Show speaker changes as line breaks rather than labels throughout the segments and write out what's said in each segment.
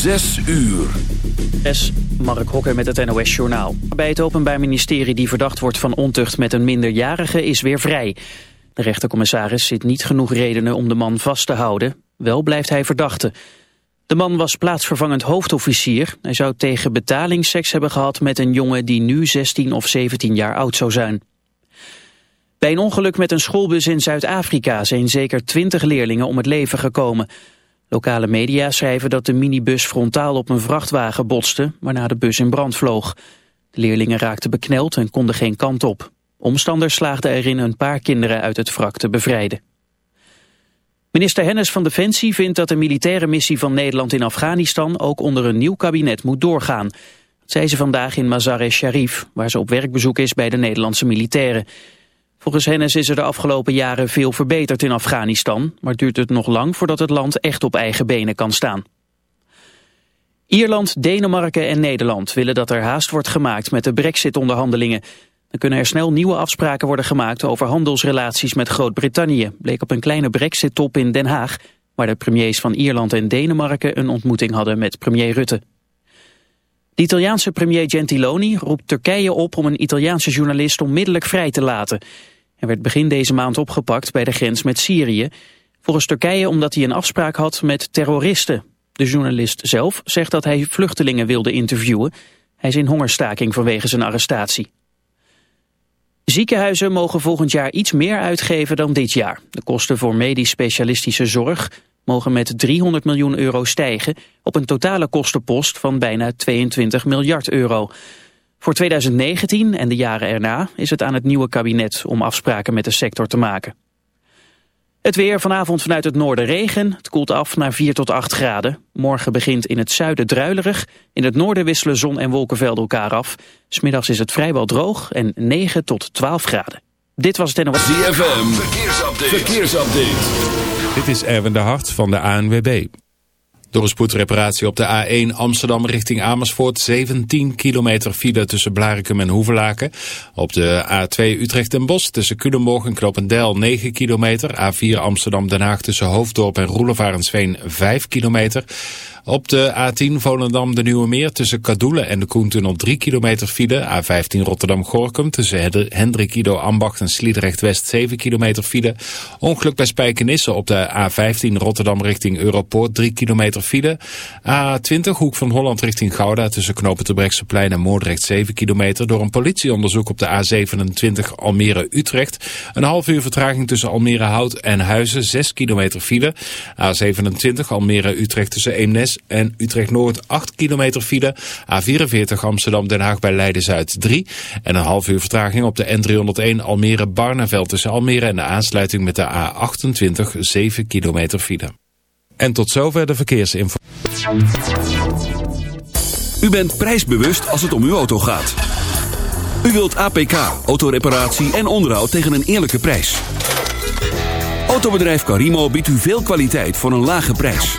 Zes uur.
S. Mark Hokker met het NOS Journaal. Bij het Openbaar Ministerie die verdacht wordt van ontucht met een minderjarige is weer vrij. De rechtercommissaris ziet niet genoeg redenen om de man vast te houden. Wel blijft hij verdachte. De man was plaatsvervangend hoofdofficier. Hij zou tegen betaling seks hebben gehad met een jongen die nu 16 of 17 jaar oud zou zijn. Bij een ongeluk met een schoolbus in Zuid-Afrika zijn zeker 20 leerlingen om het leven gekomen. Lokale media schrijven dat de minibus frontaal op een vrachtwagen botste, waarna de bus in brand vloog. De leerlingen raakten bekneld en konden geen kant op. Omstanders slaagden erin een paar kinderen uit het wrak te bevrijden. Minister Hennis van Defensie vindt dat de militaire missie van Nederland in Afghanistan ook onder een nieuw kabinet moet doorgaan. Dat zei ze vandaag in Mazar-e-Sharif, waar ze op werkbezoek is bij de Nederlandse militairen. Volgens Hennis is er de afgelopen jaren veel verbeterd in Afghanistan, maar duurt het nog lang voordat het land echt op eigen benen kan staan. Ierland, Denemarken en Nederland willen dat er haast wordt gemaakt met de brexit-onderhandelingen. Dan kunnen er snel nieuwe afspraken worden gemaakt over handelsrelaties met Groot-Brittannië, bleek op een kleine brexit-top in Den Haag, waar de premiers van Ierland en Denemarken een ontmoeting hadden met premier Rutte. De Italiaanse premier Gentiloni roept Turkije op om een Italiaanse journalist onmiddellijk vrij te laten. Hij werd begin deze maand opgepakt bij de grens met Syrië. Volgens Turkije omdat hij een afspraak had met terroristen. De journalist zelf zegt dat hij vluchtelingen wilde interviewen. Hij is in hongerstaking vanwege zijn arrestatie. Ziekenhuizen mogen volgend jaar iets meer uitgeven dan dit jaar. De kosten voor medisch specialistische zorg mogen met 300 miljoen euro stijgen op een totale kostenpost van bijna 22 miljard euro. Voor 2019 en de jaren erna is het aan het nieuwe kabinet om afspraken met de sector te maken. Het weer vanavond vanuit het noorden regen. Het koelt af naar 4 tot 8 graden. Morgen begint in het zuiden druilerig. In het noorden wisselen zon en wolkenvelden elkaar af. Smiddags is het vrijwel droog en 9 tot 12 graden. Dit was het NOS.
ZFM, verkeersupdate. verkeersupdate.
Dit is Erwin de Hart van de ANWB. Door een spoedreparatie op de A1 Amsterdam richting Amersfoort 17 kilometer file tussen Blarikum en Hoevelaken. Op de A2 Utrecht en Bos tussen Culemborg en Knopendijl 9 kilometer. A4 Amsterdam Den Haag tussen Hoofddorp en Roelevarensveen 5 kilometer. Op de A10 Volendam de Nieuwe Meer tussen Kadoelen en de Koentunnel 3 kilometer file. A15 Rotterdam-Gorkum tussen Hendrik Ido Ambacht en Sliedrecht-West 7 kilometer file. Ongeluk bij Spijkenisse op de A15 Rotterdam richting Europoort 3 kilometer file. A20 Hoek van Holland richting Gouda tussen Knopen Terbrechtseplein en Moordrecht 7 kilometer. Door een politieonderzoek op de A27 Almere-Utrecht. Een half uur vertraging tussen Almere-Hout en Huizen 6 kilometer file. A27 Almere-Utrecht tussen Eemnes en Utrecht-Noord 8 kilometer file. A44 Amsterdam-Den Haag bij Leiden-Zuid 3. En een half uur vertraging op de N301 Almere-Barneveld tussen Almere en de aansluiting met de A28 7 kilometer file. En tot zover de verkeersinformatie.
U bent prijsbewust als het om uw auto gaat. U wilt APK, autoreparatie en onderhoud tegen een eerlijke prijs. Autobedrijf Carimo biedt u veel kwaliteit voor een lage prijs.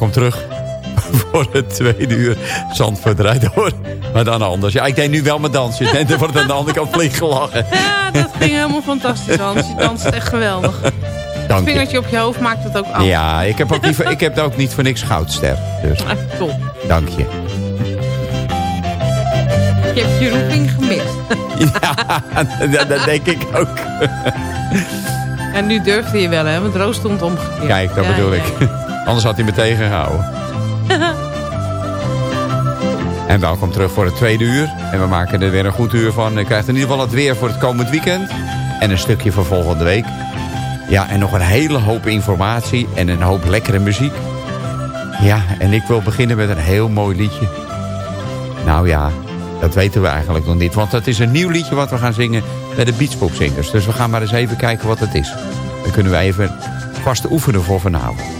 Welkom terug voor het tweede uur Zandvoort door. Maar dan anders. Ja, ik deed nu wel mijn dansje. En er wordt aan de andere kant flink gelachen.
Ja, dat ging helemaal fantastisch, Hans. Je danst echt geweldig.
Dank je.
Vingertje op je hoofd maakt het ook af.
Ja, ik heb ook niet, voor- ik heb ook niet voor niks goudster. Dus
Echt top.
dank je.
Je Je hebt je roeping gemist.
Ja, dat, dat denk ik ook.
En nu durfde je wel, hè? Want Roos stond omgekeerd.
Kijk, dat
Ja,
bedoel
ja,
ik. Anders had hij me tegengehouden. en welkom terug voor het tweede uur. En we maken er weer een goed uur van. Je krijgt in ieder geval het weer voor het komend weekend. En een stukje voor volgende week. Ja, en nog een hele hoop informatie en een hoop lekkere muziek. Ja, en ik wil beginnen met een heel mooi liedje. Nou ja, dat weten we eigenlijk nog niet. Want het is een nieuw liedje wat we gaan zingen bij de Beachpopzingers. Dus we gaan maar eens even kijken wat het is. Dan kunnen we even vast oefenen voor vanavond.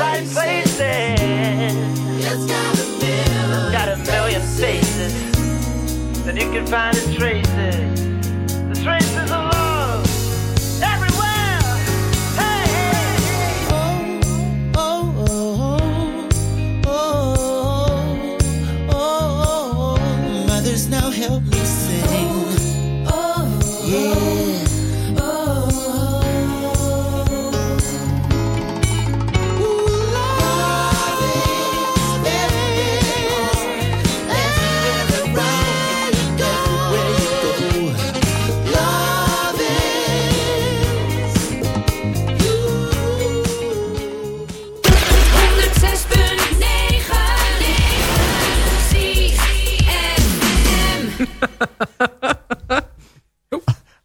right places,
It's got a million.
got a million faces, then you can find the traces,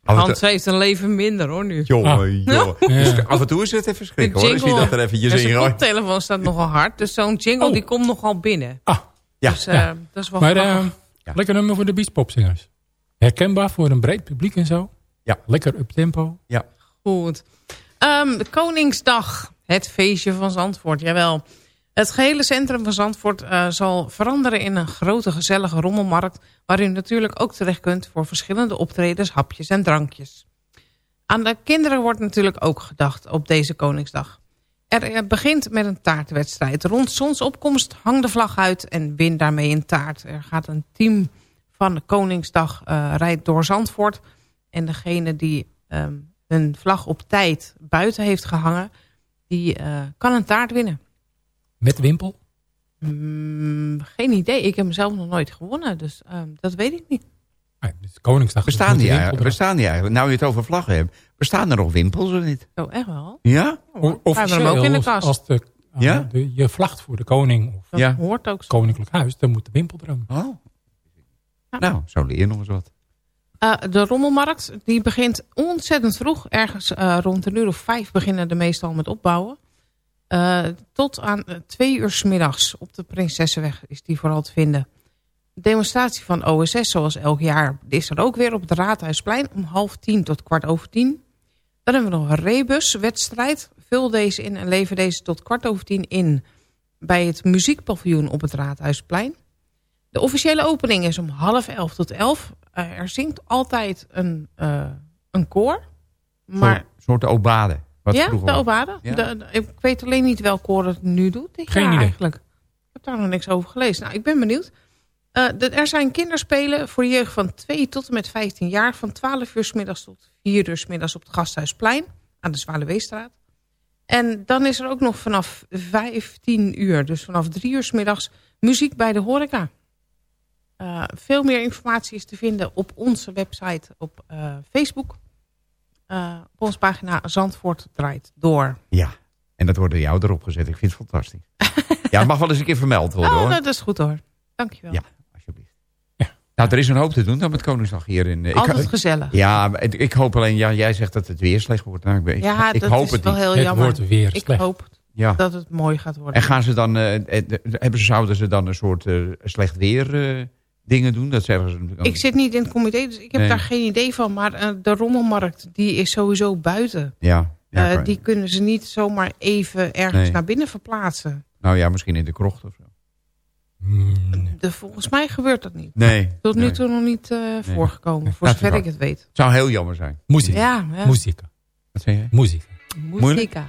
Hans heeft een leven minder hoor nu.
Jongen, jongen. Dus af en toe is het even
De
schrikken hoor. Als je dat er eventjes
en
in gooit.
koptelefoon staat nogal hard. Dus zo'n jingle
Oh.
die komt nogal binnen.
Ah,
Ja,
Dus eh,
Ja.
dat is wel
maar
grappig.
eh,
Ja.
lekker nummer voor de beachpopzingers. Herkenbaar voor een breed publiek en zo.
Ja.
Lekker up tempo.
ja.
Goed. Ehm, de Koningsdag. Het feestje van Zandvoort. Jawel. Het gehele centrum van Zandvoort eh, zal veranderen in een grote gezellige rommelmarkt... waar u natuurlijk ook terecht kunt voor verschillende optredens, hapjes en drankjes. Aan de kinderen wordt natuurlijk ook gedacht op deze Koningsdag. Er eh, begint met een taartwedstrijd. Rond zonsopkomst hang de vlag uit en win daarmee een taart. Er gaat een team van de Koningsdag eh, rijdt door Zandvoort. En degene die ehm, een vlag op tijd buiten heeft gehangen... die kan een taart winnen.
Met wimpel.
Mm, geen idee. Ik heb hem zelf nog nooit gewonnen. Dus ehm, dat weet ik niet.
Ah, Koningsdag. dus
Bestaan die, eigenlijk, bestaan die eigenlijk? Nou je het over vlaggen hebt. Bestaan er nog wimpels of niet?
Oh, echt wel?
Ja?
We hebben
Officieel,
ook in de kast.
als de,
Ja?
de- je vlagt voor de koning of
Dat
Ja.
hoort ook zo.
koninklijk huis, dan moet de wimpel erom.
Oh. Nou, zo leer je nog eens wat.
Eh, de rommelmarkt die begint ontzettend vroeg. Ergens eh, rond een uur of vijf beginnen de meestal met opbouwen. Eh, tot aan eh, twee uur 's middags op de Prinsessenweg is die vooral te vinden. De demonstratie van OSS, zoals elk jaar, is er ook weer op het Raadhuisplein om half tien tot kwart over tien. Dan hebben we nog een rebuswedstrijd. Vul deze in en lever deze tot kwart over tien in... bij het muziekpaviljoen op het Raadhuisplein. De officiële opening is om half elf tot elf. Eh, er zingt altijd een, eh, een koor. Maar
Een soort obade. Wat
ja, de. Obade.
Ja.
De- de- ik weet alleen niet welk koor het nu doet. Dit
Geen idee.
eigenlijk. Ik heb daar nog niks over gelezen. Nou, ik ben benieuwd. Eh, de- er zijn kinderspelen voor de jeugd van 2 tot en met 15 jaar... van 12 uur 's middags tot 4 uur 's middags op het Gasthuisplein... aan de Zwaluweestraat. En dan is er ook nog vanaf 15 uur, dus vanaf 3 uur 's middags... muziek bij de horeca. Eh, veel meer informatie is te vinden op onze website op eh, Facebook. Eh, op onze pagina Zandvoort draait door.
Ja, en dat wordt door jou erop gezet. Ik vind het fantastisch. ja, het mag wel eens een keer vermeld worden
Oh,
hoor.
dat is goed hoor. Dankjewel.
Ja, alsjeblieft. Nou, er is een hoop te doen dan met Koningsdag hier in... eh,
Altijd
ik,
gezellig.
Ja, ik, ik hoop alleen... Ja, jij zegt dat het weer slecht wordt. Nou, ik, ben- ik-
Ja,
ik
dat
hoop
is
het
wel
niet.
heel
Het
jammer.
wordt weer
ik
slecht.
hoop
Ja.
dat het mooi gaat worden.
En gaan ze dan... eh, hebben ze, zouden ze dan een soort eh, slecht weer eh, dingen doen? Dat zeggen ze natuurlijk ook.
Ik zit niet in het comité, dus ik heb
Nee.
daar geen idee van. Maar eh, de rommelmarkt, die is sowieso buiten.
Ja, ja
Eh, die kunnen ze niet zomaar even ergens
Nee.
naar binnen verplaatsen.
nou ja, misschien in de krocht of zo.
Mm,
De, volgens mij gebeurt dat niet.
Nee.
Tot nu
nee.
toe nog niet eh, voorgekomen, voor zover ik het weet.
Het zou heel jammer zijn.
muziek.
Ja, ja.
Muziek.
Wat jij?
Muziek.
Muzika.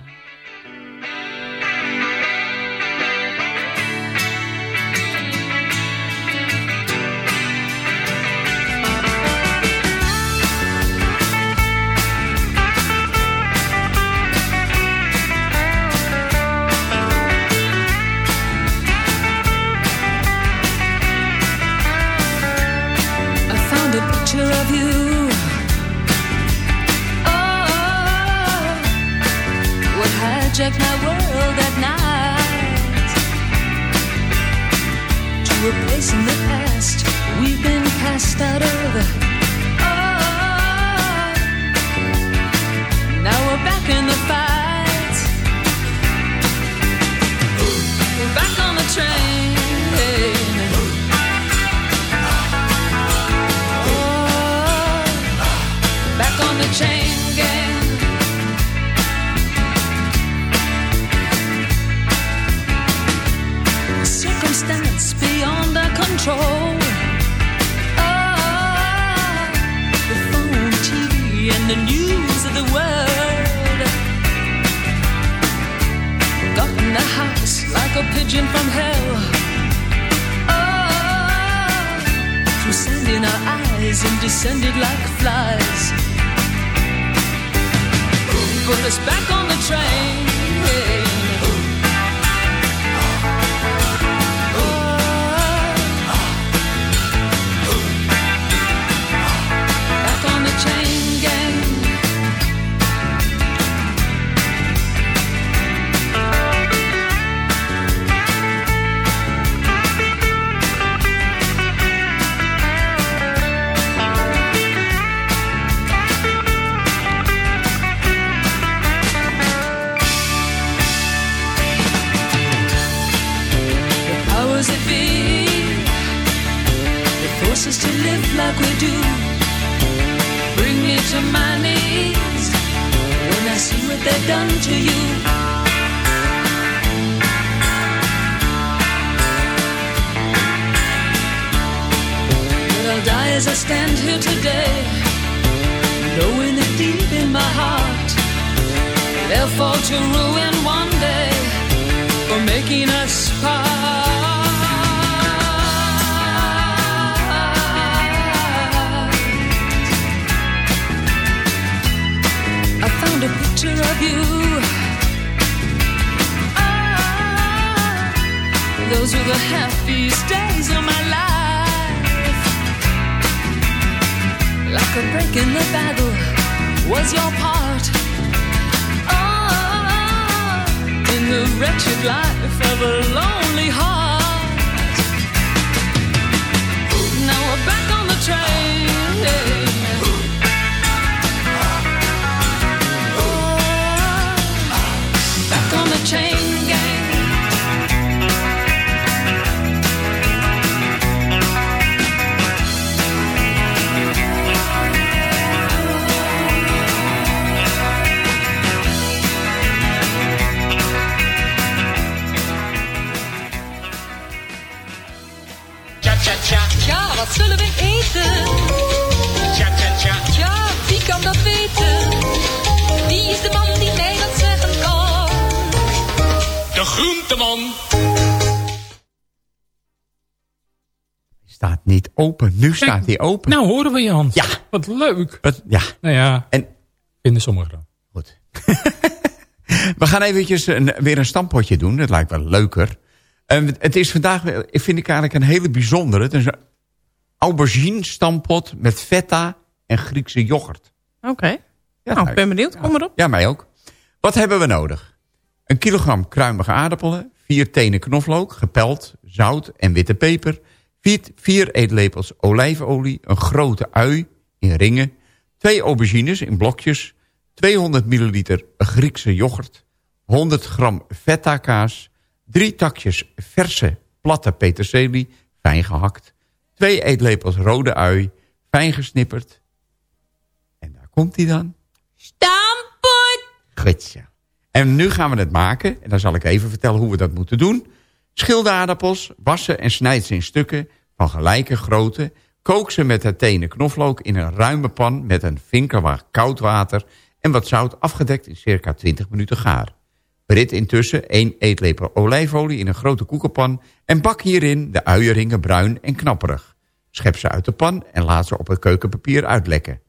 Place in the past we've been cast out of. Like a pigeon from hell. Oh, through sand in our eyes and descended like flies. Put us back on the train. Wat zullen we eten?
Tja, tja, tja.
Tja, wie kan dat weten? Wie is de man die mij dat zeggen kan?
De groenteman.
Staat niet open. Nu staat hij open.
Nou horen we je Hans.
Ja.
Wat leuk.
Wat- ja.
Nou ja,
En
vinden sommigen dan.
Goed. We gaan eventjes een, weer een stampotje doen. Dat lijkt wel leuker. En het is vandaag, ik vind ik eigenlijk een hele bijzondere. Het is een aubergine stampot met feta en Griekse yoghurt.
Oké.
Ja,
nou, ik ben benieuwd. Kom erop.
Ja, mij ook. Wat hebben we nodig? Een kilogram kruimige aardappelen, vier tenen knoflook, gepeld, zout en witte peper, vier, vier eetlepels olijfolie, een grote ui in ringen, twee aubergines in blokjes, 200 milliliter Griekse yoghurt, 100 gram feta kaas, drie takjes verse platte peterselie, fijn gehakt, twee eetlepels rode ui, fijn gesnipperd. En daar komt hij dan.
Stampot!
Goed, ja. En nu gaan we het maken. En dan zal ik even vertellen hoe we dat moeten doen. Schil de aardappels, wassen en snijd ze in stukken van gelijke grootte. Kook ze met het tenen knoflook in een ruime pan met een vinkerwaag koud water en wat zout afgedekt in circa 20 minuten gaar. Brit intussen 1 eetlepel olijfolie in een grote koekenpan en bak hierin de uienringen bruin en knapperig. Schep ze uit de pan en laat ze op het keukenpapier uitlekken.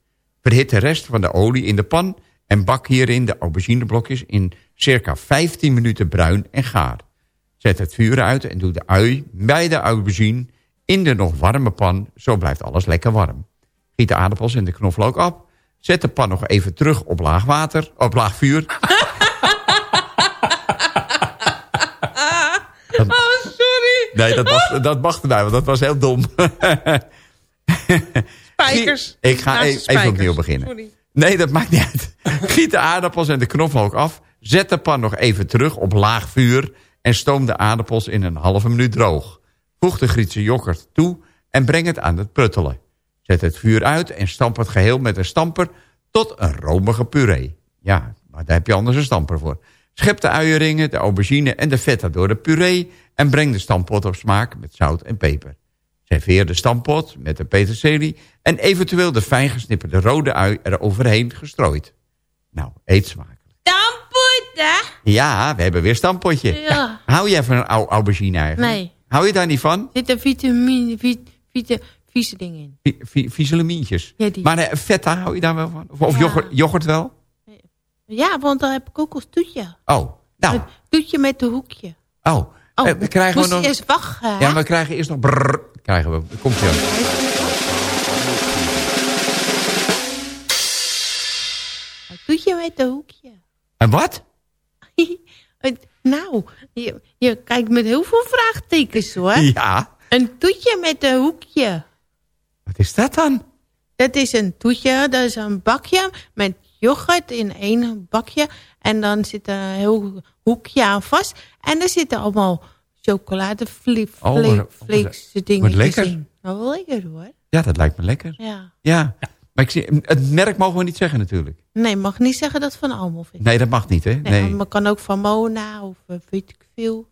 Verhit de rest van de olie in de pan en bak hierin de aubergineblokjes in circa 15 minuten bruin en gaar. Zet het vuur uit en doe de ui bij de aubergine in de nog warme pan. Zo blijft alles lekker warm. Giet de aardappels en de knoflook op. Zet de pan nog even terug op laag water, op laag vuur.
Oh, sorry.
Nee, dat mag, dat mag erbij, want dat was heel dom.
Spijkers.
Ik ga even
spijkers.
opnieuw beginnen.
Sorry.
Nee, dat maakt niet uit. Giet de aardappels en de knoflook af. Zet de pan nog even terug op laag vuur. En stoom de aardappels in een halve minuut droog. Voeg de Griekse yoghurt toe en breng het aan het pruttelen. Zet het vuur uit en stamp het geheel met een stamper tot een romige puree. Ja, maar daar heb je anders een stamper voor. Schep de uienringen, de aubergine en de feta door de puree... en breng de stampot op smaak met zout en peper. Serveer de stampot met de peterselie... en eventueel de fijn gesnipperde rode ui er overheen gestrooid. Nou, eet smakelijk.
Stampot, hè?
Ja, we hebben weer stampotje.
Ja.
Hou jij van een au aubergine eigenlijk?
Nee.
Hou je daar niet van?
Zit er vitamine, vi- vita- vieze dingen in.
Vi- vi- Vieselemientjes.
Ja, die.
Maar eh, feta hou je daar wel van? Of, of
Ja.
yoghurt, yoghurt wel?
Ja, want dan heb ik ook als toetje.
Oh, nou.
Het toetje met de hoekje.
Oh,
Oh,
Eh, we krijgen we nog...
eerst wachten?
Ja, we krijgen eerst nog... Brrr, krijgen we. Komt aan.
Het toetje met de hoekje.
En wat?
Nou, je, je kijkt met heel veel vraagtekens hoor.
Ja.
Een toetje met een hoekje.
Wat is dat dan?
Dat is een toetje, dat is een bakje met yoghurt in één bakje. En dan zit er een heel hoekje aan vast. En er zitten allemaal chocoladeflakes
Oh,
dingetjes
wat lekker.
in. Nou, wel lekker hoor.
Ja, dat lijkt me lekker.
Ja.
Ja. Maar ik zie, het merk mogen we niet zeggen natuurlijk.
Nee, mag niet zeggen dat het van Almof is.
Nee, dat mag niet, hè?
Nee,
Nee.
Maar kan ook van Mona of eh, weet ik veel.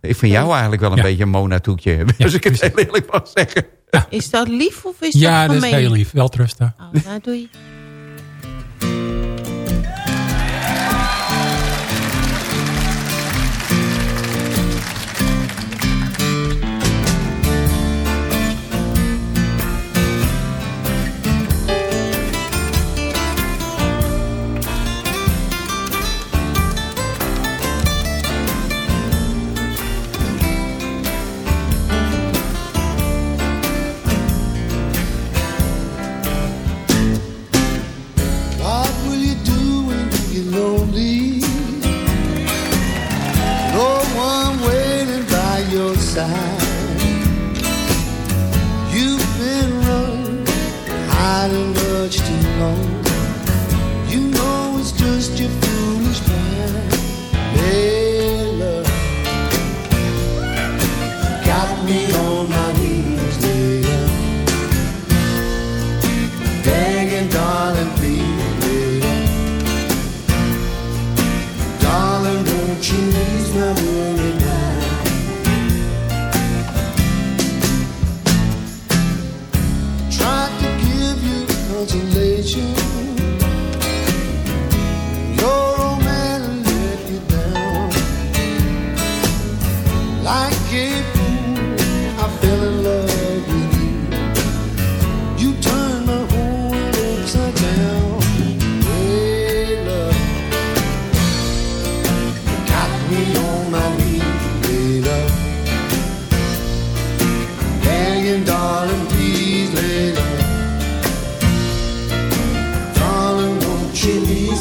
Ik vind jou eigenlijk wel een
Ja.
beetje een Mona-toetje hebben. Als ik het heel eerlijk mag zeggen.
Is dat lief of is
Ja,
dat
dat
gemeen?
is heel lief. Wel trusten.
Oh, nou doei.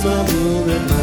You ease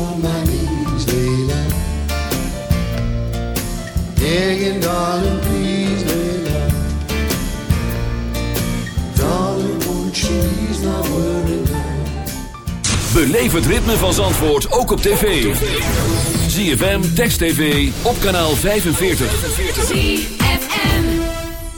on my knees, Layla. Begging, darling, please, Layla. Darling, won't you my worried mind?
Beleef het ritme van Zandvoort ook op tv. ZFM, Text TV, op kanaal 45.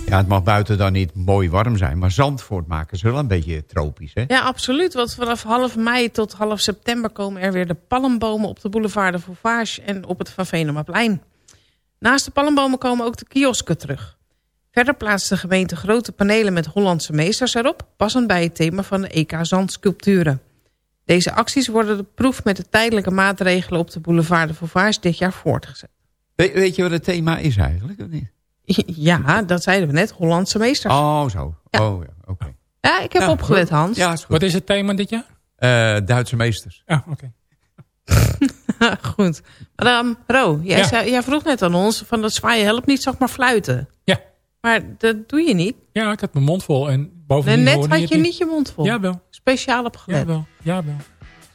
Ja, het mag buiten dan niet mooi warm zijn, maar Zandvoort maken ze wel een beetje tropisch, hè?
Ja, absoluut. Want vanaf half mei tot half september komen er weer de palmbomen op de boulevard de Vauvage en op het Van Venemaplein. Naast de palmbomen komen ook de kiosken terug. Verder plaatst de gemeente grote panelen met Hollandse meesters erop, passend bij het thema van de EK Zandsculpturen. Deze acties worden de proef met de tijdelijke maatregelen op de boulevard de Vauvage dit jaar voortgezet.
We- weet je wat het thema is eigenlijk, of niet?
Ja, dat zeiden we net, Hollandse meesters.
Oh, zo. Oh, ja, oké.
Ja, ik heb
Ja,
opgelet,
goed.
Hans.
Ja, is goed.
Wat is het thema dit jaar?
Eh, Duitse meesters.
Ah, oké.
Goed. Madame Ro, jij,
Ja.
zei- jij vroeg net aan ons van dat zwaaien helpt niet, zeg maar fluiten.
Ja.
Maar dat doe je niet.
Ja, ik had mijn mond vol en
Nee,
bovendien
net had je niet je mond vol.
Jawel,
Speciaal op gelet.
jawel, jawel.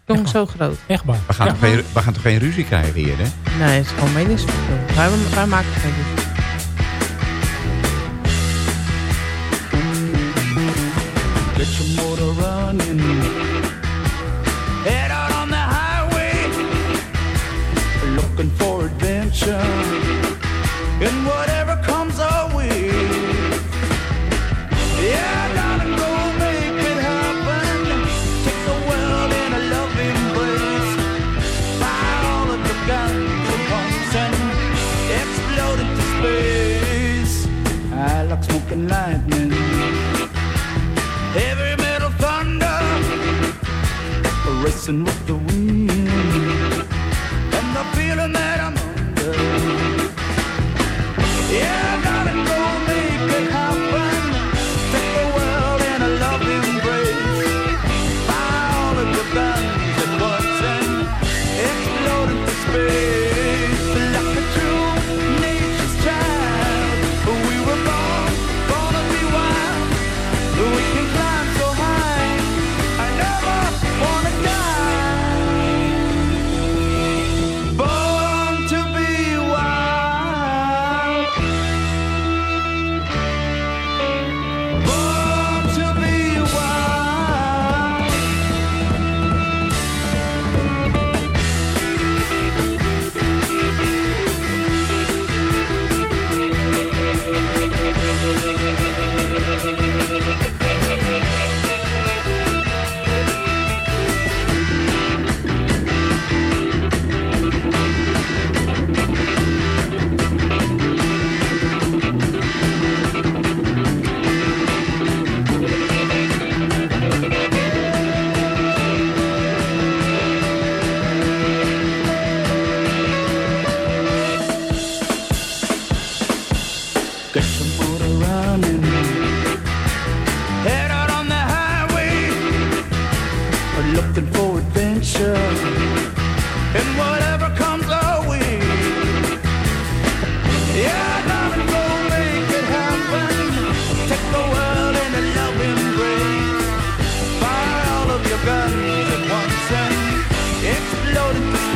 Klonk zo groot.
Echt waar.
We gaan,
Ja.
toch geen, we gaan toch geen ruzie krijgen hier, hè?
Nee, het is gewoon meningsverschil. Wij, wij maken geen ruzie.
Get your motor running. Head out on the highway. Looking for adventure. And whatever comes our way. Yeah, gotta go make it happen. Take the world in a loving embrace. Fire all of the guns at once and explode into space. I like smoking lightning. Racing with the wind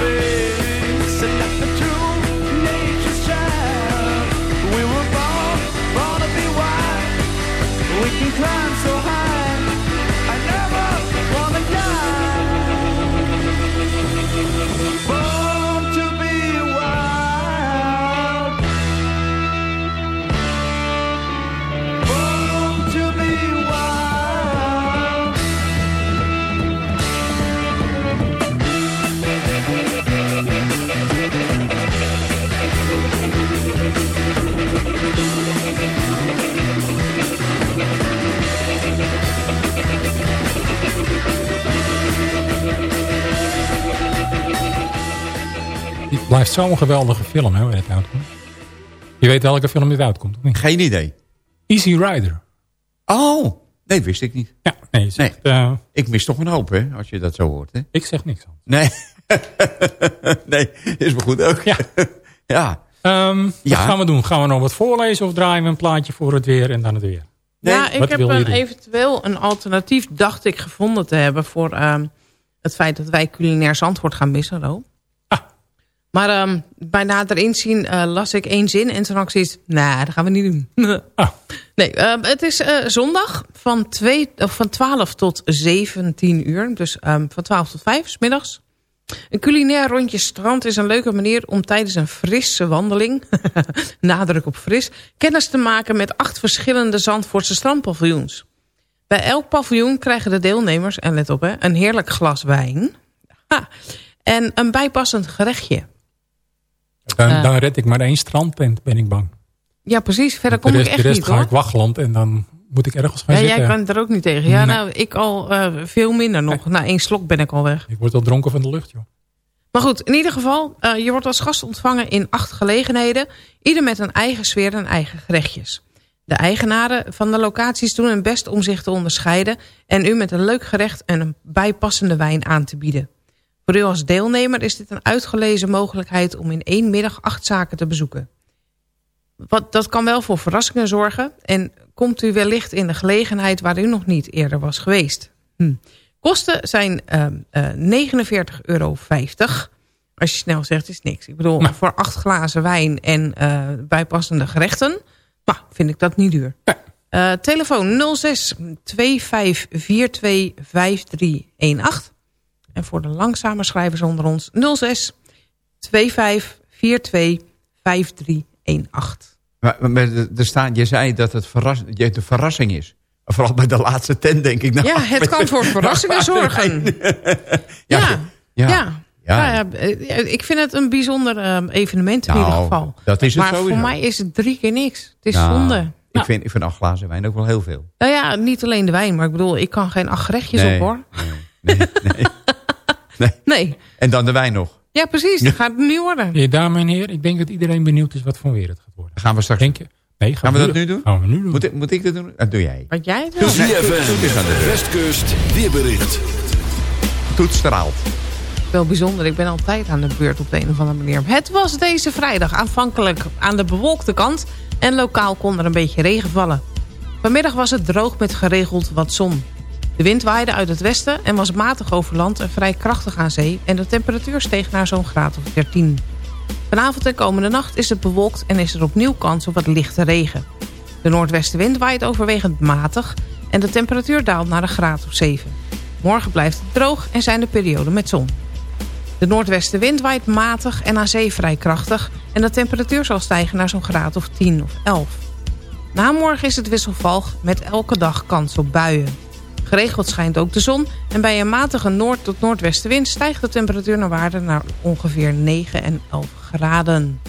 and
blijft zo'n geweldige film, hè, wanneer het uitkomt. Je weet welke film dit uitkomt, of niet?
Geen idee.
Easy Rider.
Oh, nee, wist ik niet.
Ja, nee.
Nee.
eh,
Ik mis toch een hoop, hè, als je dat zo hoort. Hè?
ik zeg niks aan.
Nee. nee, is me goed ook.
Ja.
ja.
Ehm,
Ja.
Wat gaan we doen? Gaan we nog wat voorlezen of draaien we een plaatje voor het weer en dan het weer?
ja, ik
Wat
heb een, eventueel een alternatief, dacht ik, gevonden te hebben... voor ehm, het feit dat wij culinair Zandvoort gaan missen, Ro. Maar ehm, bij nader inzien eh, las ik één zin en toen had ik zoiets... Nou, dat gaan we niet doen.
Ah.
Nee, ehm, het is eh, zondag van, twee, of van 12 tot 17 uur. Dus ehm, van 12 tot 5 's middags. Een culinair rondje strand is een leuke manier om tijdens een frisse wandeling, nadruk op fris, kennis te maken met acht verschillende Zandvoortse strandpaviljoens. Bij elk paviljoen krijgen de deelnemers, en let op hè, een heerlijk glas wijn ha, en een bijpassend gerechtje.
Dan,
Eh.
dan red ik maar één strandtent, ben ik bang.
Ja precies, verder
de
kom
rest,
ik echt
de rest
niet
ga
hoor.
ik wachtland en dan moet ik ergens gaan
Ja,
zitten.
jij kan er ook niet tegen. Ja,
Nee.
nou, ik al eh, veel minder nog. Na één slok ben ik al weg.
Ik word al dronken van de lucht, joh.
Maar goed, in ieder geval, eh, je wordt als gast ontvangen in acht gelegenheden. Ieder met een eigen sfeer en eigen gerechtjes. De eigenaren van de locaties doen hun best om zich te onderscheiden... en u met een leuk gerecht en een bijpassende wijn aan te bieden. Voor u als deelnemer is dit een uitgelezen mogelijkheid... om in één middag acht zaken te bezoeken. Wat, dat kan wel voor verrassingen zorgen... en komt u wellicht in de gelegenheid waar u nog niet eerder was geweest. Hm. Kosten zijn ehm, eh 49,50 euro. Als je snel zegt, is niks. Ik bedoel, voor acht glazen wijn en eh, bijpassende gerechten... Nou, vind ik dat niet duur. Eh, telefoon 06 2542 5318. En voor de langzame schrijvers onder ons 06 2542 5318.
Maar, maar er staat, je zei dat het verras, je- de verrassing is. Vooral bij de laatste tent, denk ik. Nou,
Ja, het kan voor verrassingen zorgen.
Ja,
Ja,
ja.
ja.
Ja,
eh, ik vind het een bijzonder ehm, evenement in
Nou,
ieder geval.
dat is het
maar
sowieso.
voor mij is het drie keer niks. Het is
Nou,
zonde.
Ik, vind, ik vind acht glazen wijn ook wel heel veel.
Nou ja, niet alleen de wijn, maar ik bedoel, ik kan geen acht gerechtjes
Nee,
op hoor.
Nee, nee. nee.
Nee.
En dan de wijn nog.
Ja, precies. Dat gaat het niet worden.
Ja, dames en heren, ik denk dat iedereen benieuwd is wat voor weer het gaat worden.
Gaan we straks...
Denk je? Nee,
Gaan we dat nu doen?
Gaan we nu doen.
Moet, ik- moet ik dat doen? Dat doe jij.
Wat jij wil.
ZFM. Westkust, weerbericht.
Toet straalt.
Wel bijzonder. Ik ben altijd aan de beurt op de een of andere manier. Het was deze vrijdag aanvankelijk aan de bewolkte kant. En lokaal kon er een beetje regen vallen. Vanmiddag was het droog met geregeld wat zon. De wind waaide uit het westen en was matig over land en vrij krachtig aan zee. En de temperatuur steeg naar zo'n graad of 13. Vanavond en komende nacht is het bewolkt en is er opnieuw kans op wat lichte regen. De noordwestenwind waait overwegend matig en de temperatuur daalt naar een graad of 7. Morgen blijft het droog en zijn er perioden met zon. De noordwestenwind waait matig en aan zee vrij krachtig... en de temperatuur zal stijgen naar zo'n graad of 10 of 11. Na morgen is het wisselvalg met elke dag kans op buien. Geregeld schijnt ook de zon... en bij een matige noord- tot noordwestenwind... stijgt de temperatuur naar waarde naar ongeveer 9 en 11 graden.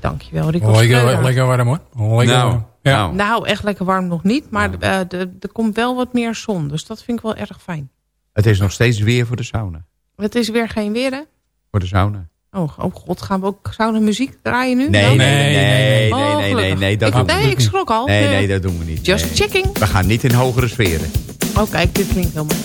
Dankjewel, Rico
Lekker,
Schreuder.
lekker warm hoor. Lekker
Nou,
warm. Ja.
Nou, echt lekker warm nog niet, maar eh, de- er komt wel wat meer zon. Dus dat vind ik wel erg fijn.
Het is nog steeds weer voor de sauna.
Het is weer geen weer, hè?
Voor de sauna.
Oh, oh god, gaan we ook sauna muziek draaien nu?
Nee,
Nou?
nee, nee, nee,
Oh,
nee, nee, nee, nee, dat
ik,
doen
nee, ik schrok al.
Nee, nee, dat doen we niet.
Just
Nee.
checking.
We gaan niet in hogere sferen.
Oh, kijk, dit klinkt helemaal.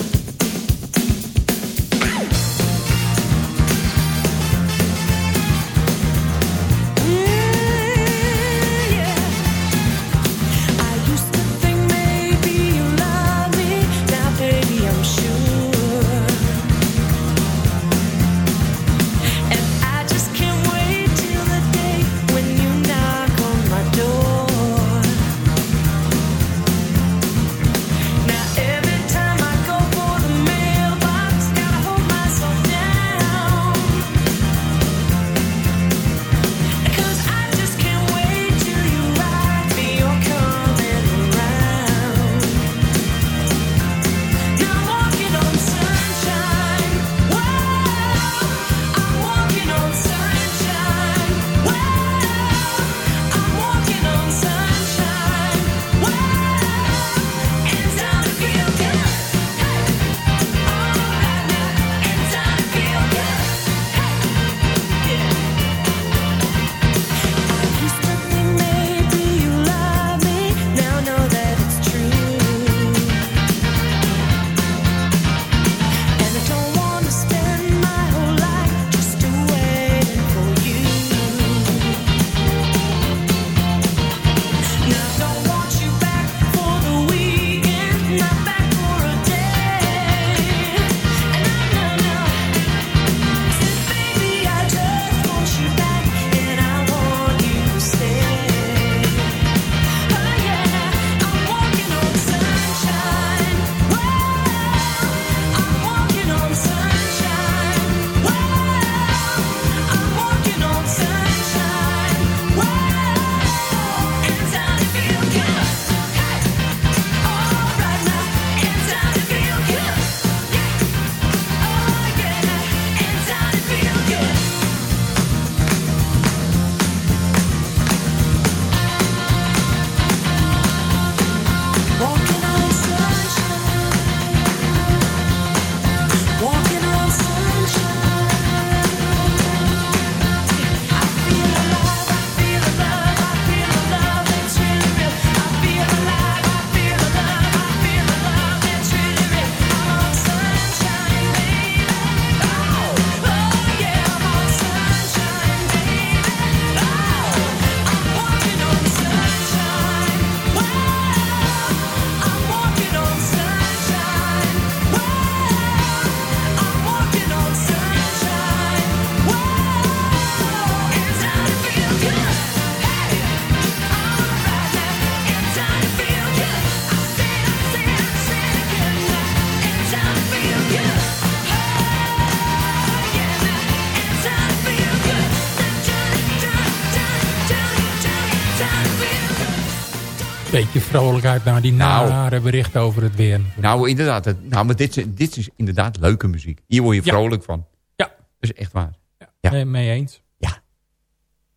Vrolijkheid naar die
Nou.
nare berichten over het weer.
Nou, inderdaad. het- nou, maar dit, is- dit is inderdaad leuke muziek. Hier word je
Ja.
vrolijk van.
Ja.
Dat is echt waar.
Nee, mee eens.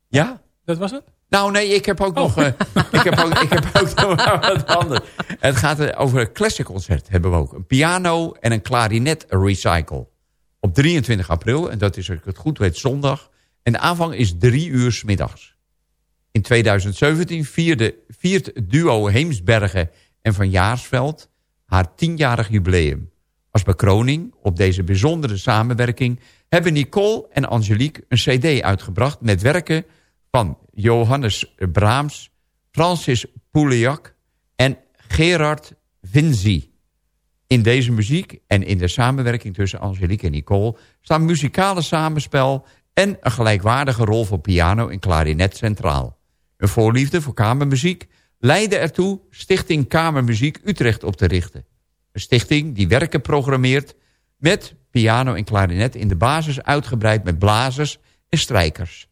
Ja?
Dat was het?
Nou, nee, ik heb ook
Oh.
nog... eh, ik, heb ook, ik heb ook nog wat anders. Het gaat eh, over een classic concert hebben we ook. Een piano en een klarinet recycle. Op 23 april, en dat is, als ik het goed weet, zondag. En de aanvang is drie uur 's middags. In 2017 vierde, viert duo Heemsbergen en Van Jaarsveld haar tienjarig jubileum. Als bekroning op deze bijzondere samenwerking hebben Nicole en Angelique een cd uitgebracht met werken van Johannes Brahms, Francis Poulenc en Gerard Vinzi. In deze muziek en in de samenwerking tussen Angelique en Nicole... staan muzikale samenspel en een gelijkwaardige rol voor piano en klarinet centraal. Een voorliefde voor kamermuziek leidde ertoe Stichting Kamermuziek Utrecht op te richten. Een stichting die werken programmeert met piano en klarinet... in de basis uitgebreid met blazers en strijkers.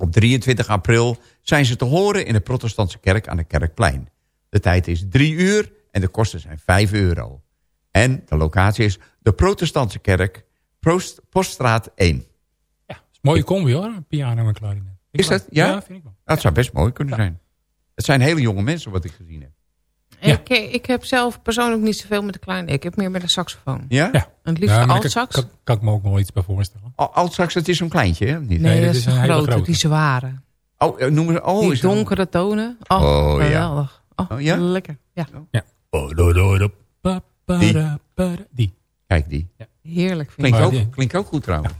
Op 23 april zijn ze te horen in de protestantse kerk aan de Kerkplein. De tijd is 3 uur en de kosten zijn 5 euro. En de locatie is de protestantse kerk, Poststraat 1.
Mooie combi hoor, piano en klarinet.
Is dat? Ja?
vind ik wel.
Dat zou best mooi kunnen zijn. Het zijn hele jonge mensen wat ik gezien heb.
Ik, eh, ik heb zelf persoonlijk niet zoveel met de kleine. Ik heb meer met de saxofoon.
Ja?
Ja.
En het liefst
Ja, maar
alt-sax.
Kan, kan, kan ik me ook nog wel iets bij voorstellen.
Al- Altsax, het is zo'n kleintje, hè? Niet?
Nee,
dit
dat
is
is
een
een
hele
grote,
grote.
die zware.
Oh, eh, noemen ze... Oh,
die donkere tonen. Oh,
Oh, ja.
geweldig. Oh,
Oh, ja?
Lekker. Ja,
Oh,
Die. Kijk, die.
heerlijk vind
Klinkt
ik.
ook,
die-
klinkt ook goed trouwens.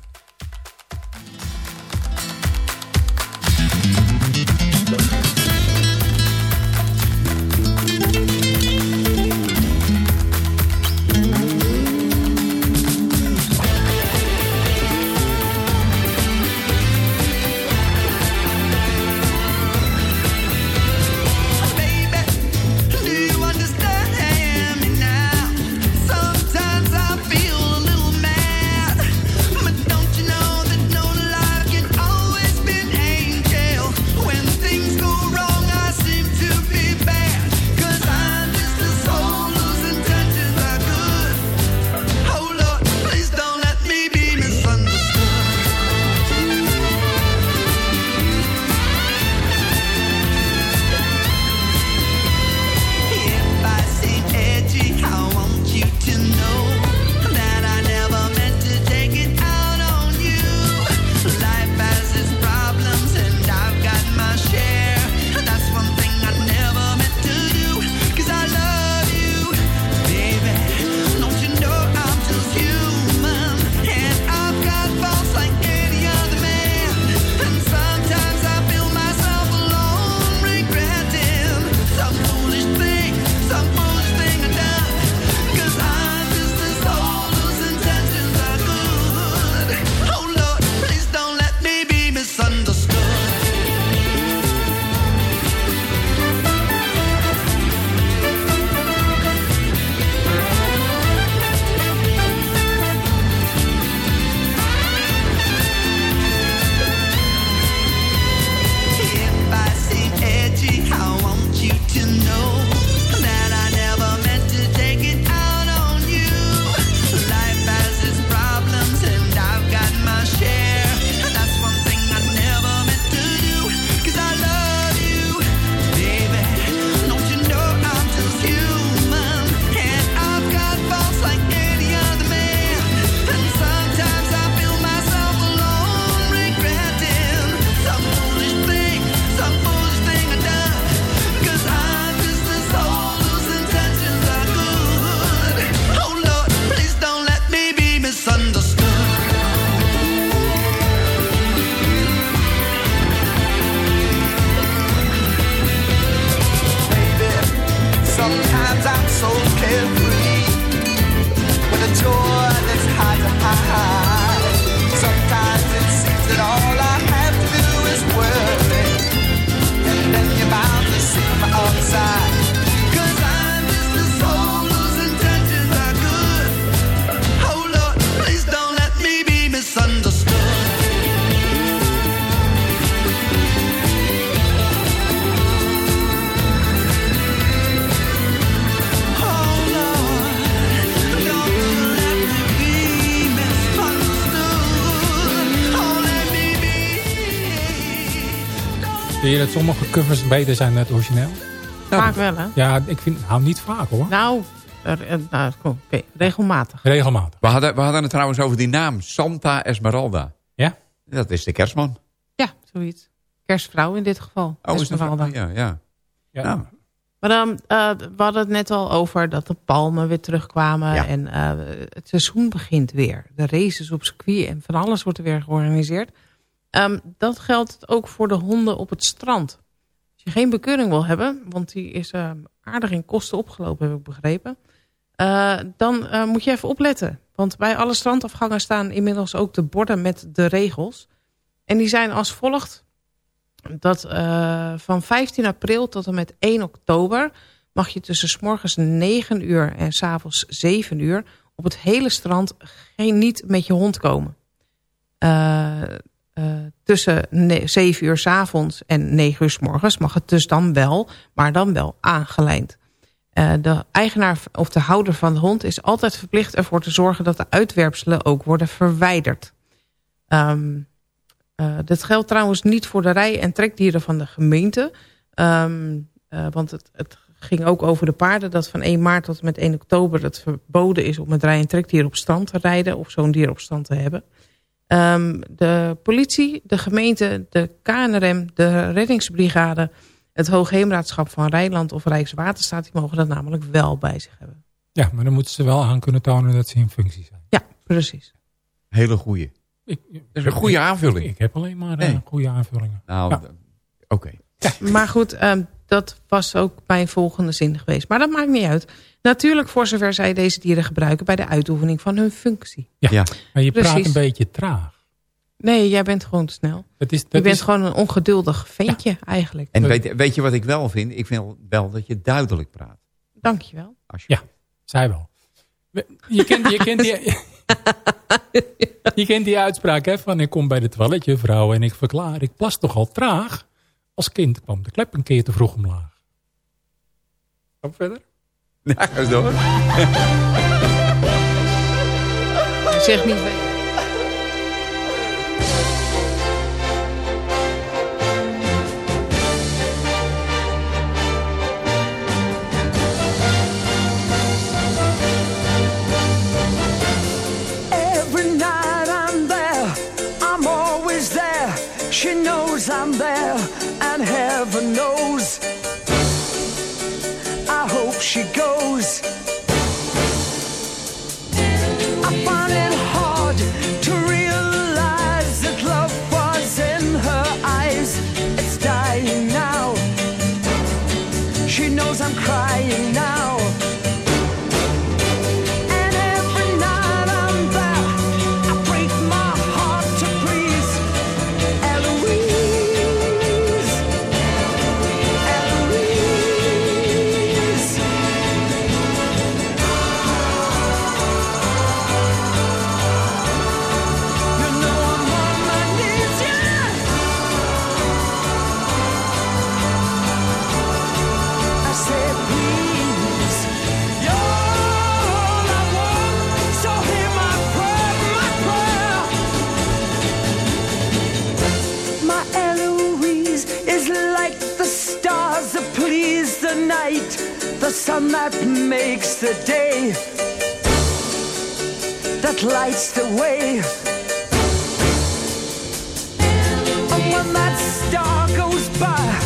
Dat sommige covers beter zijn dan het origineel?
Vaak wel, hè?
Ja, ik vind, nou niet vaak hoor.
Nou, er- er- nou regelmatig.
Regelmatig.
We hadden, we hadden het trouwens over die naam. Santa Esmeralda.
Ja?
Dat is de kerstman.
Ja, zoiets. Kerstvrouw in dit geval.
Oh, is dat
Esmeralda.
Ja, ja.
Ja.
Nou,
Maar dan, eh, we hadden het net al over dat de palmen weer terugkwamen.
Ja.
En eh, het seizoen begint weer. De races op circuit en van alles wordt er weer georganiseerd. Ehm, dat geldt ook voor de honden op het strand. Als je geen bekeuring wil hebben, want die is eh, aardig in kosten opgelopen, heb ik begrepen. eh, dan eh, moet je even opletten. Want bij alle strandafgangen staan inmiddels ook de borden met de regels. En die zijn als volgt dat eh, van 15 april tot en met 1 oktober... mag je tussen 's morgens 9 uur en 's avonds 7 uur... op het hele strand geen, niet met je hond komen. Eh, tussen ne- 7 uur 's avonds en 9 uur 's morgens mag het dus dan wel... maar dan wel aangelijnd. Eh, de eigenaar of de houder van de hond is altijd verplicht ervoor te zorgen... dat de uitwerpselen ook worden verwijderd. Eh, dit geldt trouwens niet voor de rij- en trekdieren van de gemeente. Ehm, eh, want het, het ging ook over de paarden. Dat van 1 maart tot en met 1 oktober het verboden is om met rij- en trekdier op strand te rijden. Of zo'n dier op strand te hebben. Ehm, de politie, de gemeente, de KNRM, de reddingsbrigade... het Hoogheemraadschap van Rijnland of Rijkswaterstaat... die mogen dat namelijk wel bij zich hebben.
Ja, maar dan moeten ze wel aan kunnen tonen dat ze in functie zijn.
Ja, precies.
hele goeie.
Ik,
Dat is een goede aanvulling.
Ik, ik heb alleen maar eh,
Nee.
goede aanvullingen.
Nou,
Ja.
oké.
Maar goed, ehm, dat was ook mijn volgende zin geweest. Maar dat maakt niet uit. Natuurlijk voor zover zij deze dieren gebruiken... bij de uitoefening van hun functie.
Ja,
Ja.
maar je praat een beetje traag.
Nee, jij bent gewoon te snel.
Dat is,
Je bent
is,
gewoon een ongeduldig ventje eigenlijk.
En weet, weet je wat ik wel vind? Ik vind wel dat je duidelijk praat.
Dankjewel.
Als je...
Ja, zij wel. Je kent, je kent, die, je kent die uitspraak hè, van ik kom bij de toiletjuffrouw en ik verklaar ik plas toch al traag. Als kind kwam de klep een keer te vroeg omlaag. Kom verder.
Ja, ga eens door.
Zeg niet veel.
Every night I'm there, I'm always there. She knows I'm there, and heaven knows she goes. The sun that makes the day, that lights the way. And when that star goes by,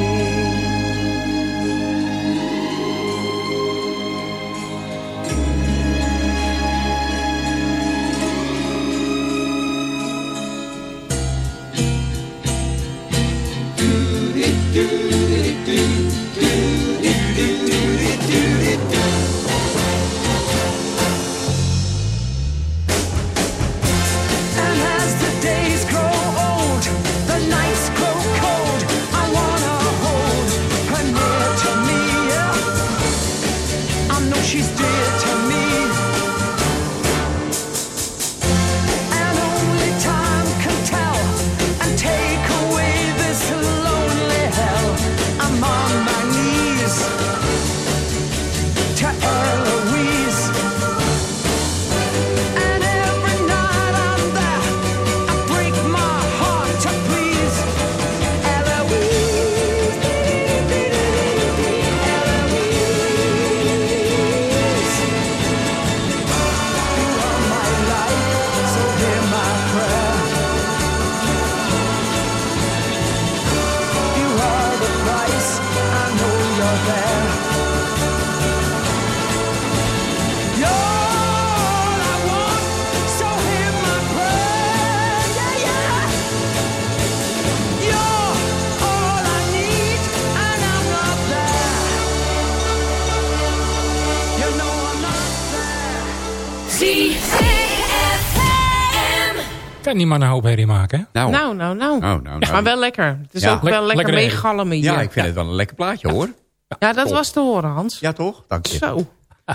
Kan die man een hoop herrie maken?
Nou,
Nou, nou, nou.
nou, nou, nou.
Maar wel lekker. Het is
Ja.
ook wel
Lek-
lekker meegalmen hier.
Ja, ik vind het wel een lekker plaatje hoor.
Ja, dat
Top.
was te horen, Hans.
Ja, toch? Dank je.
Zo.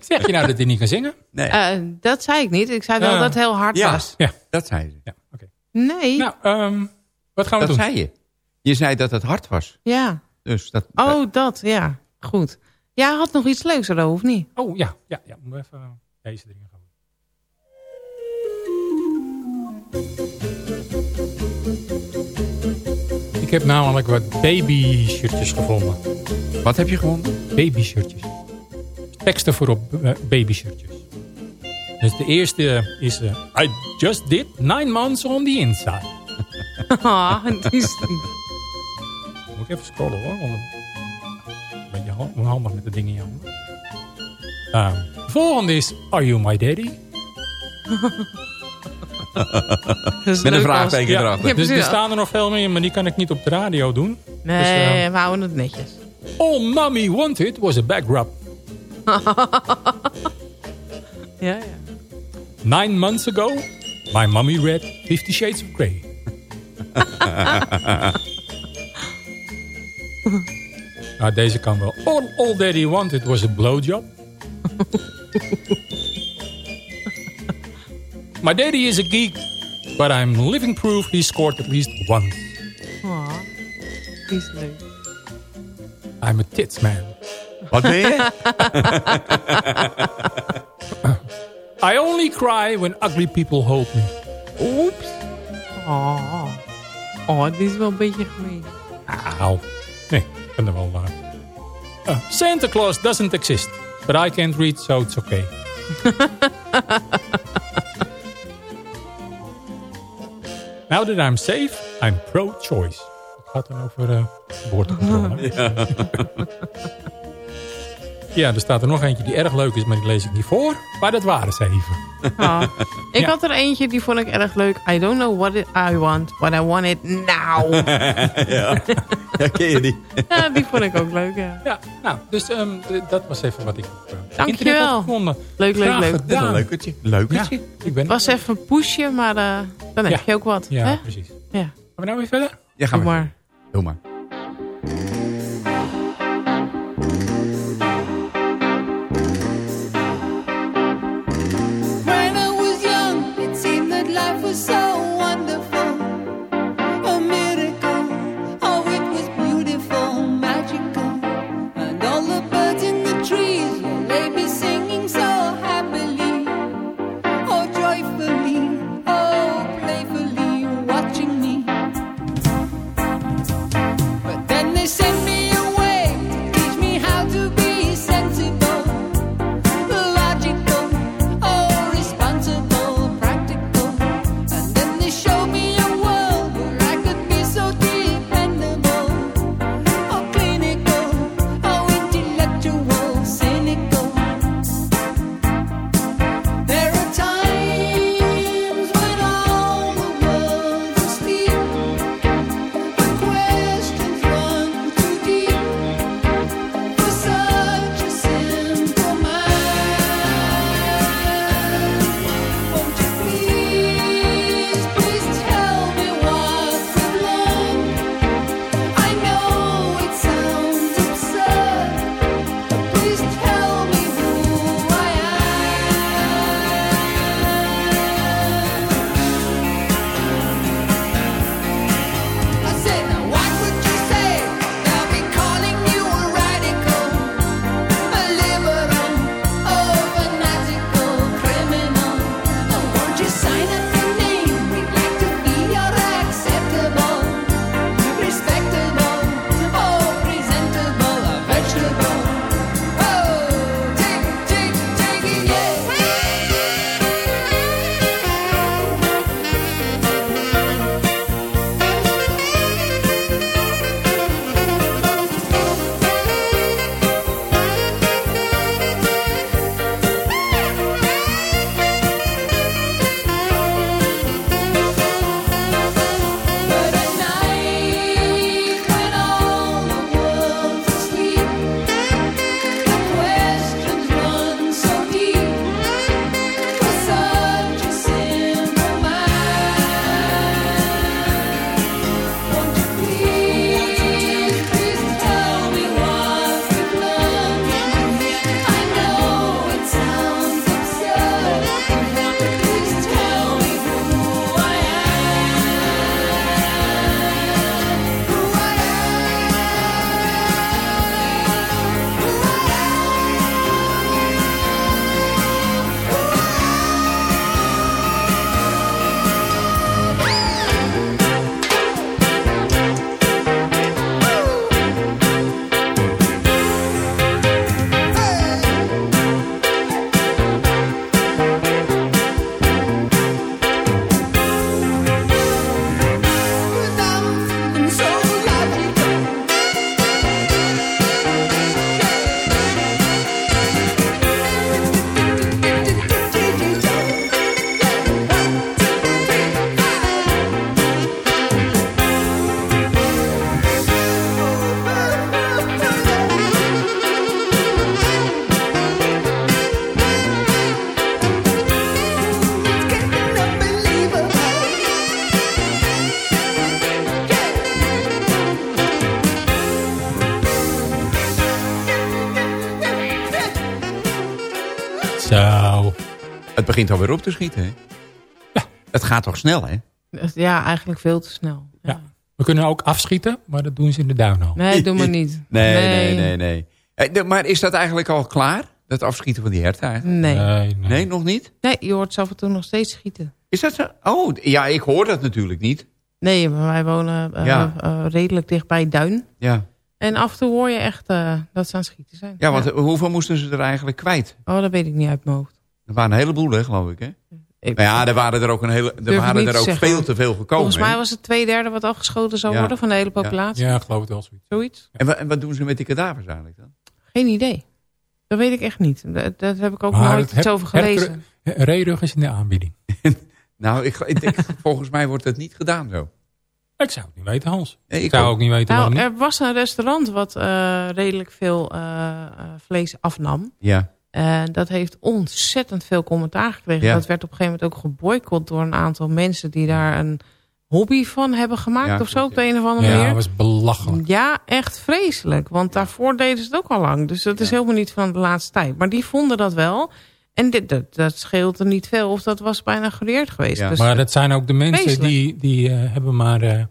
Zeg je nou dat hij niet kan zingen?
Nee.
Eh, dat zei ik niet. Ik zei wel
Ja.
dat het heel hard
ja,
was.
Ja.
dat zei ze.
Ja, oké.
Nee.
Nou, ehm, wat gaan we
Dat
doen?
zei je. Je zei dat het hard was.
Ja.
Dus dat,
Oh, dat. Ja. Goed. Jij had nog iets leuks erover, of niet?
Oh, ja. Ja, ja. Moet even deze erin Ik heb namelijk wat baby-shirtjes gevonden.
Wat heb je gevonden?
Baby-shirtjes. Teksten voor op eh, baby-shirtjes. Dus de eerste is... eh, I just did nine months on the inside.
Ah, die is
Moet ik even scrollen hoor. Want een beetje han- onhandig met de dingen in je handen. Ehm, de volgende is Are You My Daddy?
Met een vraagteken
als-
erachter.
Ja,
dus er staan er nog veel meer, maar die kan ik niet op de radio doen.
Nee,
Dus, eh,
we houden het netjes.
All Mommy Wanted was a back rub.
Ja, ja.
Nine months ago, my mommy read Fifty Shades of Grey. nou, deze kan wel. All, all Daddy Wanted was a blowjob. my daddy is a geek, but I'm living proof he scored at least once.
Ah, die is leuk.
I'm a tits man.
Wat ben je?
I only cry when ugly people hold me.
Oeps. Oh. oh, dit is wel een beetje gemeen.
Auw. Nee, ik kan er wel waar. Uh, Santa Claus doesn't exist. But I can't read, so it's okay. Now that I'm safe, I'm pro-choice. Het gaat dan over uh.
Ja.
ja, er staat er nog eentje die erg leuk is, maar die lees ik niet voor. Maar dat waren ze even.
Ah. Ik
Ja.
had er eentje, die vond ik erg leuk. I don't know what it I want, but I want it now.
ja. ja, ken je die?
ja, die vond ik ook leuk, ja.
Ja, nou, dus ehm, dat was even wat ik uh, internet
Dankjewel. Leuk, leuk, leuk.
Dat is een leukertje. Leukertje.
Ja, ik ben
was even een pushje, maar eh, dan heb
Ja.
je ook wat.
Ja,
hè?
precies.
Ja.
Gaan we nou weer verder?
Ja, gaan
Doe
we.
maar.
Doe maar. Begint alweer op te schieten, hè? Het gaat toch snel, hè?
Ja, eigenlijk veel te snel.
We kunnen ook afschieten, maar dat doen ze in de duin al.
Nee, doe maar niet.
Nee, nee, nee, nee. Maar is dat eigenlijk al klaar? Dat afschieten van die herten eigenlijk?
Nee.
Nee,
Nee, nog niet?
Nee, je hoort ze af en toe nog steeds schieten.
Is dat zo? Oh, ja, ik hoor dat natuurlijk niet.
Nee, maar wij wonen eh,
Ja.
eh, redelijk dichtbij Duin.
Ja,
En af en toe hoor je echt eh, dat ze aan het schieten zijn.
ja want hoeveel moesten ze er eigenlijk kwijt?
Oh, dat weet ik niet uit mijn hoofd.
Er waren een heleboel, hè, geloof ik, hè?
Ik-
Nou ja, er waren er ook, een hele, er waren er ook
zeggen.
veel te veel gekomen.
Volgens mij
hè?
was het twee derde wat afgeschoten zou
Ja.
worden van de hele populatie.
Ja, ik geloof het wel zoiets.
Zoiets?
en, en wat doen ze met die kadavers eigenlijk dan?
Geen idee. Dat weet ik echt niet. Dat, dat heb ik ook
Maar
nooit
het
iets over gelezen.
Reerug is in de aanbieding.
Nou, ik, ik denk, volgens mij wordt dat niet gedaan zo.
Ik zou het niet weten, Hans.
Nee,
ik
ik
zou
ook.
ook niet weten
Nou, er was een restaurant wat eh, redelijk veel eh, eh, vlees afnam.
Ja,
En dat heeft ontzettend veel commentaar gekregen.
Ja.
Dat werd op een gegeven moment ook geboycott door een aantal mensen die daar een hobby van hebben gemaakt
Ja,
of zo op de een of andere
Ja,
manier.
dat was belachelijk.
Ja, echt vreselijk. Want daarvoor deden ze het ook al lang. Dus dat is helemaal niet van de laatste tijd. Maar die vonden dat wel. En dit, dat, dat scheelt er niet veel. Of dat was bijna gereerd geweest.
Ja.
Dus,
Maar dat zijn ook de mensen
Vreselijk.
die, die eh, hebben maar eh,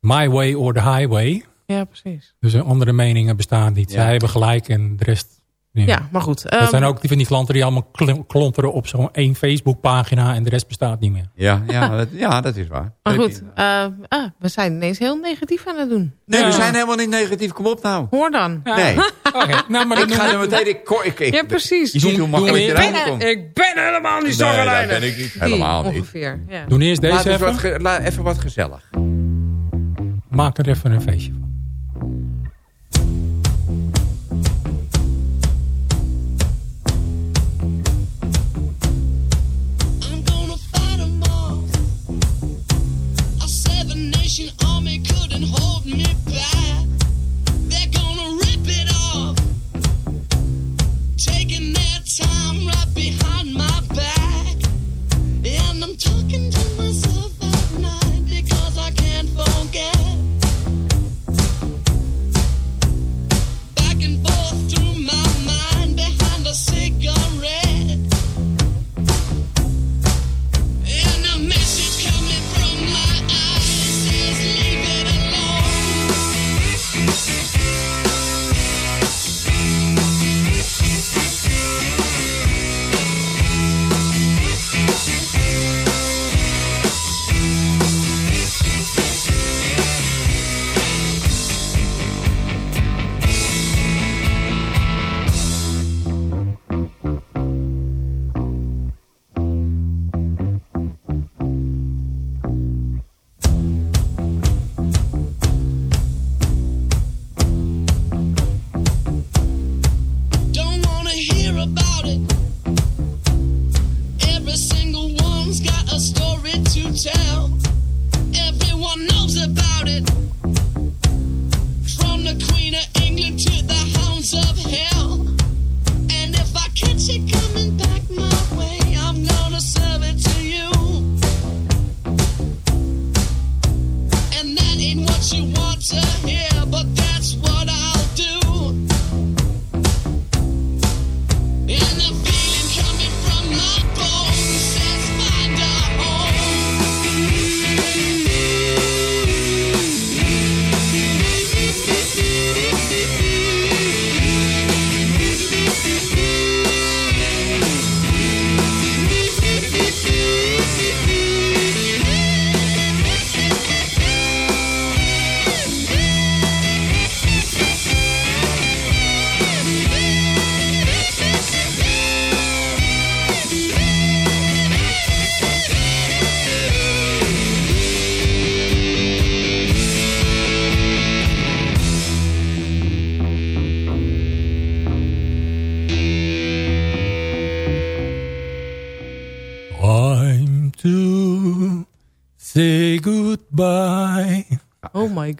my way or the highway.
ja, precies.
Dus andere meningen bestaan niet.
Ja.
Zij hebben gelijk en de rest...
Ja, maar goed.
Dat
ehm,
zijn ook die van die klanten die allemaal kl- klonteren op zo'n één Facebookpagina en de rest bestaat niet meer.
ja, ja, dat, ja dat is waar.
maar
Dat
goed,
heb je-
eh, ah, we zijn ineens heel negatief aan het doen.
Nee,
Ja.
we zijn helemaal niet negatief. Kom op nou.
Hoor dan.
Nee,
Oké, nou, maar dan
ik ga er
we-
meteen... Ik, ik, ik-
Ja, precies.
Je ziet hoe makkelijk eruit
ben,
komt.
ik ben helemaal niet zo
Nee, dat ben ik niet.
Die
Helemaal niet.
ongeveer. Ja.
doen eerst
Laat
deze
wat,
even.
ge- la- even wat gezellig.
Maak er even een feestje van.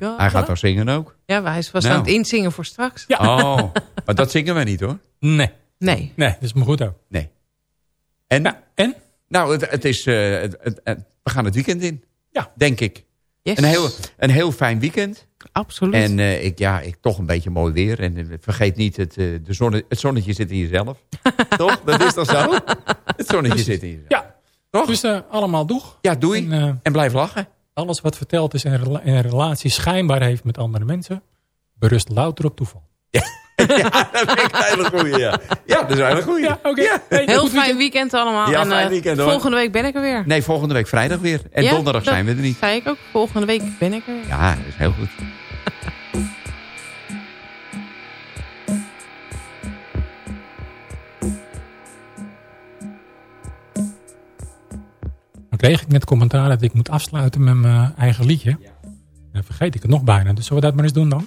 My
god.
Hij gaat wel zingen ook.
Ja, maar hij is vast
Nou.
aan het inzingen voor straks.
Oh, maar dat zingen wij niet hoor.
Nee.
Nee.
Nee, dat is me goed ook.
Nee. En?
en?
Nou, het, het is, eh, het, het- het- we gaan het weekend in.
Ja.
Denk ik.
Yes.
Een, heel, een heel fijn weekend.
Absoluut.
En eh, ik, ja, ik, toch een beetje mooi weer. En eh, vergeet niet, het, eh, de zonne, het zonnetje zit in jezelf. toch? Dat is toch zo? Het zonnetje zit in jezelf.
Ja, dus eh, allemaal doeg.
Ja, doei.
En,
En blijf lachen.
Alles wat verteld is en een rela- en een relatie schijnbaar heeft met andere mensen... berust louter op toeval.
Dat vind ik een hele goeie, ja. Ja, dat is een hele goeie.
Ja,
Heel
goed
fijn weekend allemaal.
Ja,
en,
fijn
eh,
weekend, hoor.
volgende week ben ik er weer.
Nee, volgende week vrijdag weer. En
Ja,
donderdag zijn we er niet.
zei ik ook. Volgende week ben ik er weer.
Ja, dat is heel goed.
Kreeg ik net commentaar dat ik moet afsluiten met mijn eigen liedje. Dan vergeet ik het nog bijna. Dus zullen we dat maar eens doen dan?